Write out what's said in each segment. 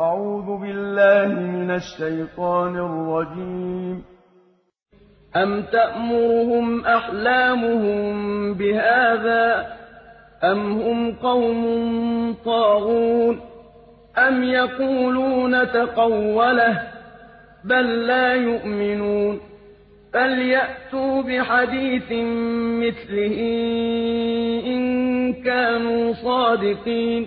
أعوذ بالله من الشيطان الرجيم. أم تأمرهم أحلامهم بهذا أم هم قوم طاغون أم يقولون تقوله بل لا يؤمنون فليأتوا بحديث مثله إن كانوا صادقين.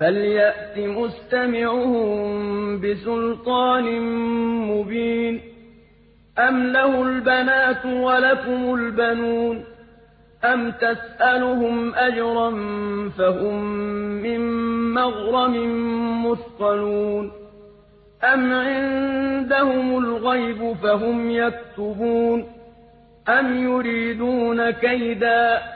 فَلْيَأْتِ مُسْتَمِعُهُم بِسُلْطَانٍ مُّبِينٍ أَمْ لَهُ الْبَنَاتُ وَلَكُمُ الْبَنُونَ أَمْ تَسْأَلُهُمْ أَجْرًا فَهُم مِّن مَّغْرَمٍ مُّثْقَلُونَ أَمْ عِندَهُمُ الْغَيْبُ فَهُمْ يَكْتُبُونَ أَمْ يُرِيدُونَ كَيْدًا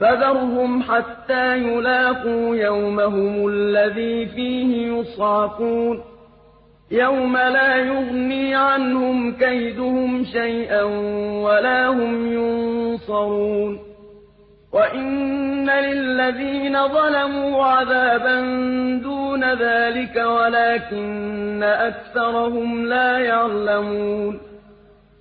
فَذَرْهُمْ حَتَّىٰ يُلَاقُوا يَوْمَهُمُ الَّذِي فِيهِ يُصْعَقُونَ. يَوْمَ لَا يُغْنِي عَنْهُمْ كَيْدُهُمْ شَيْئًا وَلَا هُمْ يُنصَرُونَ. وَإِنَّ لِلَّذِينَ ظَلَمُوا عَذَابًا دُونَ ذَٰلِكَ وَلَٰكِنَّ أَكْثَرَهُمْ لَا يَعْلَمُونَ.